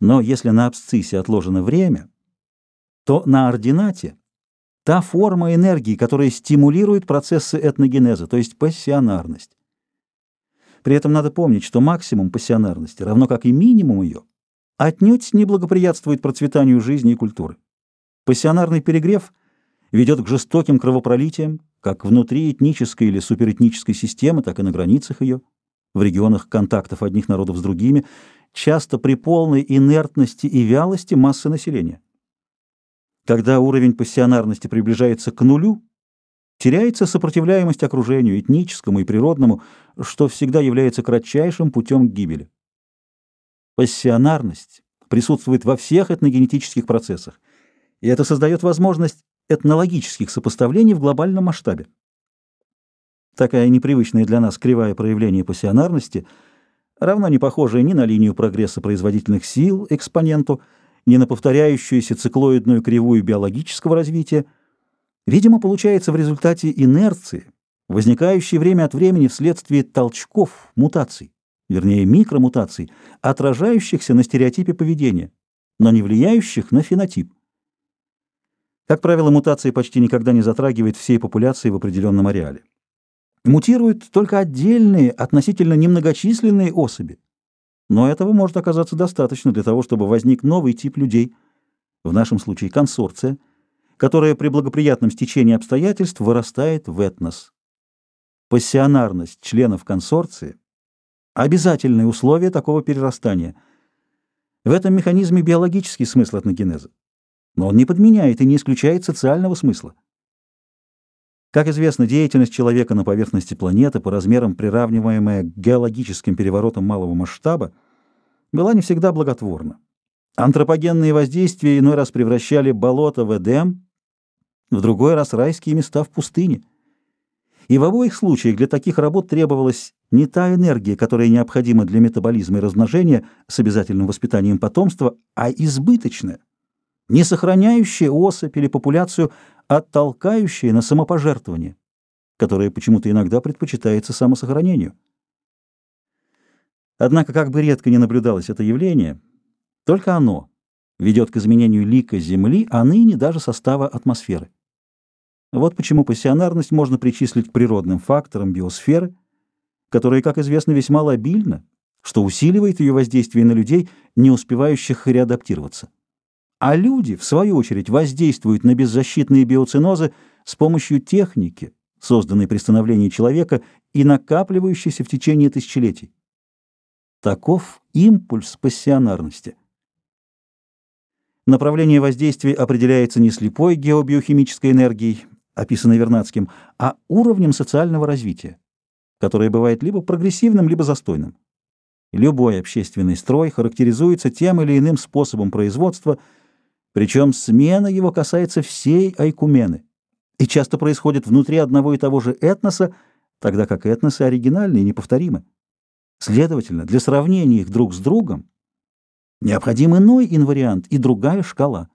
Но если на абсциссе отложено время, то на ординате та форма энергии, которая стимулирует процессы этногенеза, то есть пассионарность. При этом надо помнить, что максимум пассионарности, равно как и минимум ее, отнюдь не благоприятствует процветанию жизни и культуры. Пассионарный перегрев ведет к жестоким кровопролитиям, как внутри этнической или суперэтнической системы, так и на границах ее, в регионах контактов одних народов с другими, часто при полной инертности и вялости массы населения. Когда уровень пассионарности приближается к нулю, теряется сопротивляемость окружению, этническому и природному, что всегда является кратчайшим путем к гибели. Пассионарность присутствует во всех этногенетических процессах, и это создает возможность этнологических сопоставлений в глобальном масштабе. Такая непривычная для нас кривая проявление пассионарности, равно не похожая ни на линию прогресса производительных сил экспоненту, ни на повторяющуюся циклоидную кривую биологического развития, видимо, получается в результате инерции, возникающей время от времени вследствие толчков, мутаций, вернее микромутаций, отражающихся на стереотипе поведения, но не влияющих на фенотип. Как правило, мутация почти никогда не затрагивает всей популяции в определенном ареале. Мутируют только отдельные, относительно немногочисленные особи. Но этого может оказаться достаточно для того, чтобы возник новый тип людей, в нашем случае консорция, которая при благоприятном стечении обстоятельств вырастает в этнос. Пассионарность членов консорции – обязательное условие такого перерастания. В этом механизме биологический смысл этногенеза но он не подменяет и не исключает социального смысла. Как известно, деятельность человека на поверхности планеты, по размерам приравниваемая к геологическим переворотам малого масштаба, была не всегда благотворна. Антропогенные воздействия иной раз превращали болото в Эдем, в другой раз райские места в пустыне. И в обоих случаях для таких работ требовалась не та энергия, которая необходима для метаболизма и размножения с обязательным воспитанием потомства, а избыточная, не сохраняющая особь или популяцию, а толкающая на самопожертвование, которое почему-то иногда предпочитается самосохранению. Однако, как бы редко не наблюдалось это явление, только оно ведет к изменению лика Земли, а ныне даже состава атмосферы. Вот почему пассионарность можно причислить к природным факторам биосферы, которые, как известно, весьма лобильны, что усиливает ее воздействие на людей, не успевающих реадаптироваться. А люди, в свою очередь, воздействуют на беззащитные биоцинозы с помощью техники, созданной при становлении человека и накапливающейся в течение тысячелетий. Таков импульс пассионарности. Направление воздействия определяется не слепой геобиохимической энергией, описанной Вернадским, а уровнем социального развития, которое бывает либо прогрессивным, либо застойным. Любой общественный строй характеризуется тем или иным способом производства – причем смена его касается всей айкумены и часто происходит внутри одного и того же этноса, тогда как этносы оригинальны и неповторимы. Следовательно, для сравнения их друг с другом необходим иной инвариант и другая шкала.